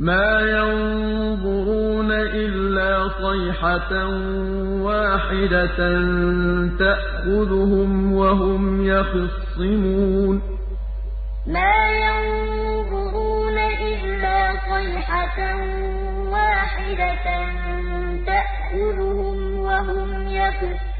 مَا يَنظُرُونَ إِلَّا صَيْحَةً وَاحِدَةً تَأْخُذُهُمْ وَهُمْ يَخِصِّمُونَ مَا يَنظُرُونَ إِلَّا صَيْحَةً وَاحِدَةً تَأْخُذُهُمْ وَهُمْ يَخِصِّمُونَ